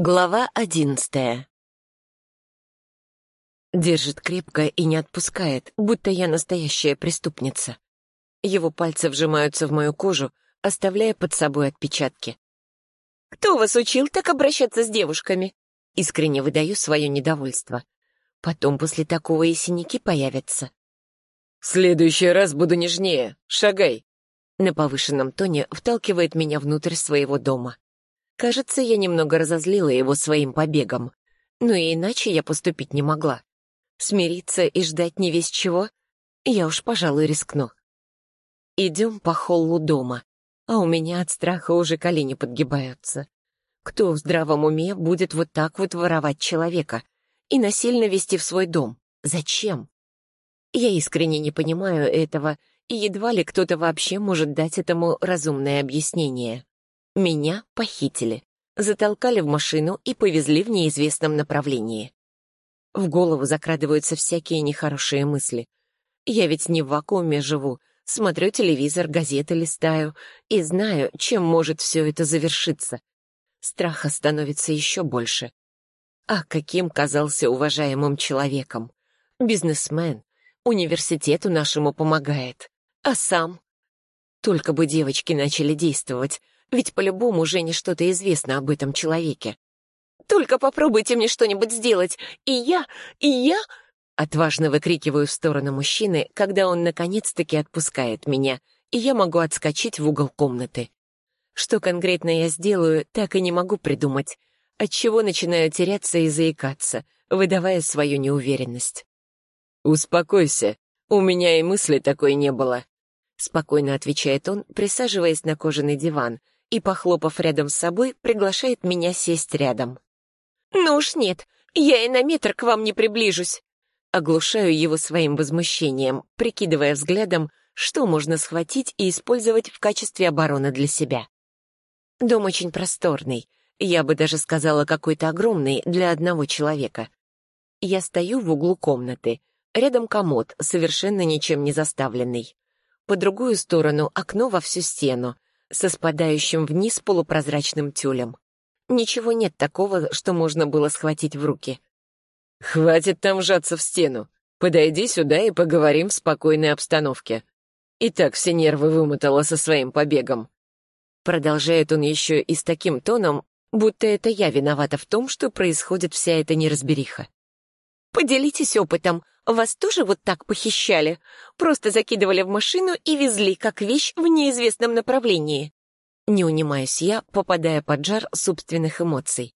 Глава одиннадцатая. Держит крепко и не отпускает, будто я настоящая преступница. Его пальцы вжимаются в мою кожу, оставляя под собой отпечатки. «Кто вас учил так обращаться с девушками?» Искренне выдаю свое недовольство. Потом после такого и синяки появятся. «В следующий раз буду нежнее. Шагай!» На повышенном тоне вталкивает меня внутрь своего дома. Кажется, я немного разозлила его своим побегом. Но и иначе я поступить не могла. Смириться и ждать не весь чего? Я уж, пожалуй, рискну. Идем по холлу дома, а у меня от страха уже колени подгибаются. Кто в здравом уме будет вот так вот воровать человека и насильно вести в свой дом? Зачем? Я искренне не понимаю этого, и едва ли кто-то вообще может дать этому разумное объяснение. Меня похитили, затолкали в машину и повезли в неизвестном направлении. В голову закрадываются всякие нехорошие мысли. Я ведь не в вакууме живу, смотрю телевизор, газеты листаю и знаю, чем может все это завершиться. Страха становится еще больше. А каким казался уважаемым человеком? Бизнесмен, университету нашему помогает. А сам? Только бы девочки начали действовать, ведь по-любому Жене что-то известно об этом человеке. «Только попробуйте мне что-нибудь сделать, и я, и я...» Отважно выкрикиваю в сторону мужчины, когда он наконец-таки отпускает меня, и я могу отскочить в угол комнаты. Что конкретно я сделаю, так и не могу придумать, отчего начинаю теряться и заикаться, выдавая свою неуверенность. «Успокойся, у меня и мысли такой не было», — спокойно отвечает он, присаживаясь на кожаный диван, и, похлопав рядом с собой, приглашает меня сесть рядом. «Ну уж нет, я и на метр к вам не приближусь!» Оглушаю его своим возмущением, прикидывая взглядом, что можно схватить и использовать в качестве обороны для себя. Дом очень просторный, я бы даже сказала, какой-то огромный для одного человека. Я стою в углу комнаты, рядом комод, совершенно ничем не заставленный. По другую сторону окно во всю стену, со спадающим вниз полупрозрачным тюлем. Ничего нет такого, что можно было схватить в руки. «Хватит там жаться в стену. Подойди сюда и поговорим в спокойной обстановке. И так все нервы вымотала со своим побегом». Продолжает он еще и с таким тоном, будто это я виновата в том, что происходит вся эта неразбериха. «Поделитесь опытом. Вас тоже вот так похищали? Просто закидывали в машину и везли, как вещь, в неизвестном направлении?» Не унимаюсь я, попадая под жар собственных эмоций.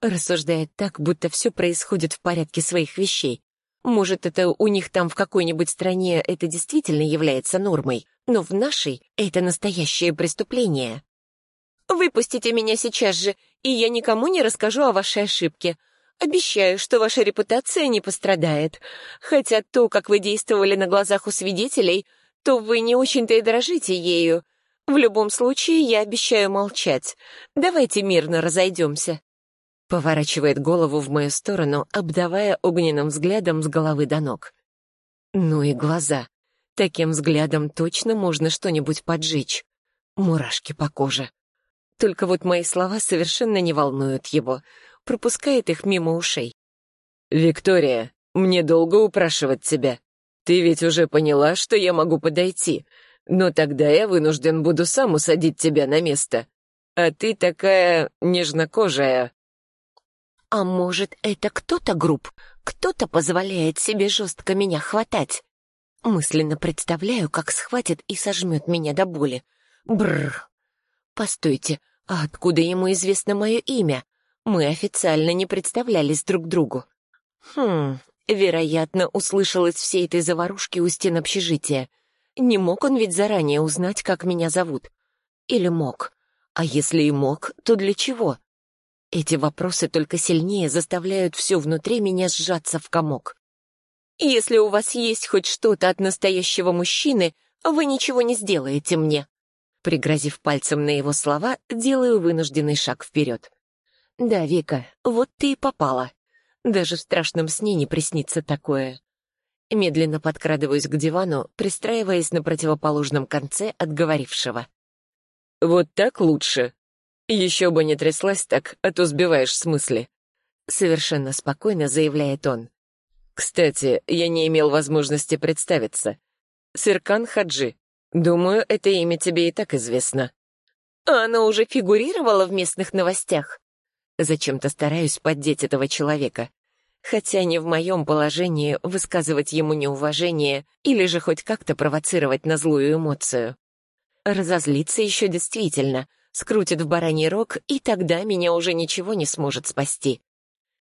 Рассуждает так, будто все происходит в порядке своих вещей. Может, это у них там в какой-нибудь стране это действительно является нормой, но в нашей это настоящее преступление. «Выпустите меня сейчас же, и я никому не расскажу о вашей ошибке. Обещаю, что ваша репутация не пострадает. Хотя то, как вы действовали на глазах у свидетелей, то вы не очень-то и дорожите ею. В любом случае, я обещаю молчать. Давайте мирно разойдемся». Поворачивает голову в мою сторону, обдавая огненным взглядом с головы до ног. Ну и глаза. Таким взглядом точно можно что-нибудь поджечь. Мурашки по коже. Только вот мои слова совершенно не волнуют его. Пропускает их мимо ушей. «Виктория, мне долго упрашивать тебя. Ты ведь уже поняла, что я могу подойти. Но тогда я вынужден буду сам усадить тебя на место. А ты такая нежнокожая». «А может, это кто-то груб? Кто-то позволяет себе жестко меня хватать?» Мысленно представляю, как схватит и сожмет меня до боли. Бррр. Постойте, а откуда ему известно мое имя? Мы официально не представлялись друг другу. Хм, вероятно, услышал из всей этой заварушки у стен общежития. Не мог он ведь заранее узнать, как меня зовут. Или мог? А если и мог, то для чего? Эти вопросы только сильнее заставляют все внутри меня сжаться в комок. Если у вас есть хоть что-то от настоящего мужчины, вы ничего не сделаете мне. Пригрозив пальцем на его слова, делаю вынужденный шаг вперед. Да, Вика, вот ты и попала. Даже в страшном сне не приснится такое. Медленно подкрадываюсь к дивану, пристраиваясь на противоположном конце от говорившего. «Вот так лучше?» Еще бы не тряслась так, а то сбиваешь с мысли. Совершенно спокойно заявляет он. Кстати, я не имел возможности представиться. Серкан Хаджи. Думаю, это имя тебе и так известно. А оно уже фигурировало в местных новостях. Зачем-то стараюсь поддеть этого человека. Хотя не в моем положении высказывать ему неуважение или же хоть как-то провоцировать на злую эмоцию. Разозлиться еще действительно, скрутит в бараний рог, и тогда меня уже ничего не сможет спасти.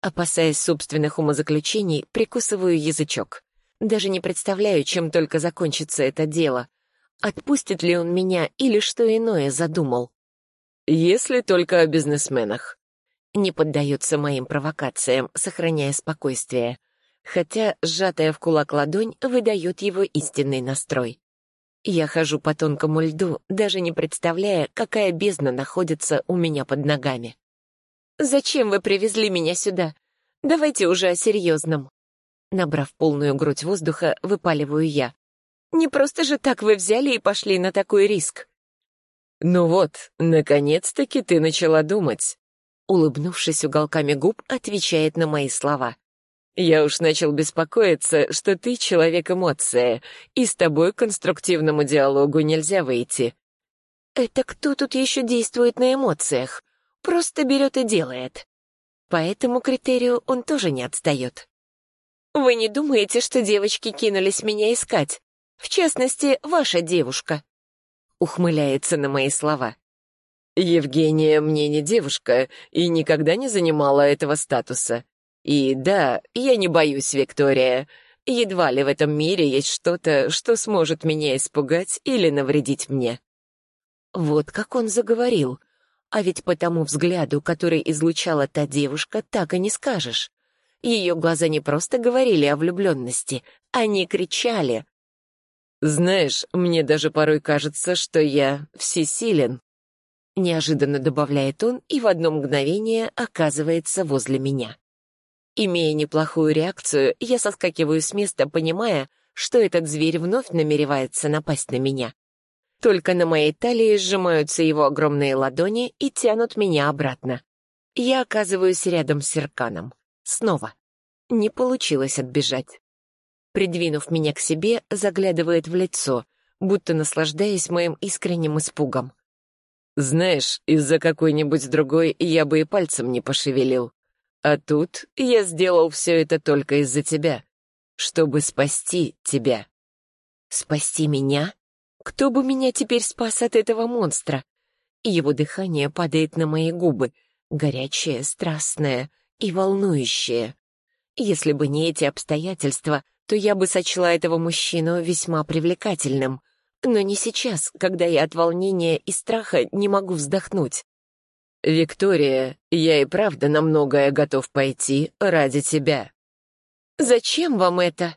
Опасаясь собственных умозаключений, прикусываю язычок. Даже не представляю, чем только закончится это дело. Отпустит ли он меня или что иное задумал? Если только о бизнесменах не поддается моим провокациям, сохраняя спокойствие, хотя сжатая в кулак ладонь выдает его истинный настрой. Я хожу по тонкому льду, даже не представляя, какая бездна находится у меня под ногами. «Зачем вы привезли меня сюда? Давайте уже о серьезном». Набрав полную грудь воздуха, выпаливаю я. «Не просто же так вы взяли и пошли на такой риск». «Ну вот, наконец-таки ты начала думать», улыбнувшись уголками губ, отвечает на мои слова. «Я уж начал беспокоиться, что ты человек-эмоция, и с тобой к конструктивному диалогу нельзя выйти». «Это кто тут еще действует на эмоциях? Просто берет и делает. По этому критерию он тоже не отстает». «Вы не думаете, что девочки кинулись меня искать? В частности, ваша девушка?» Ухмыляется на мои слова. Евгения мне не девушка и никогда не занимала этого статуса. И да, я не боюсь, Виктория. Едва ли в этом мире есть что-то, что сможет меня испугать или навредить мне. Вот как он заговорил. А ведь по тому взгляду, который излучала та девушка, так и не скажешь. Ее глаза не просто говорили о влюбленности, они кричали. «Знаешь, мне даже порой кажется, что я всесилен». Неожиданно добавляет он и в одно мгновение оказывается возле меня. Имея неплохую реакцию, я соскакиваю с места, понимая, что этот зверь вновь намеревается напасть на меня. Только на моей талии сжимаются его огромные ладони и тянут меня обратно. Я оказываюсь рядом с Серканом. Снова. Не получилось отбежать. Придвинув меня к себе, заглядывает в лицо, будто наслаждаясь моим искренним испугом. Знаешь, из-за какой-нибудь другой я бы и пальцем не пошевелил. А тут я сделал все это только из-за тебя, чтобы спасти тебя. Спасти меня? Кто бы меня теперь спас от этого монстра? Его дыхание падает на мои губы, горячее, страстное и волнующее. Если бы не эти обстоятельства, то я бы сочла этого мужчину весьма привлекательным. Но не сейчас, когда я от волнения и страха не могу вздохнуть. «Виктория, я и правда на многое готов пойти ради тебя». «Зачем вам это?»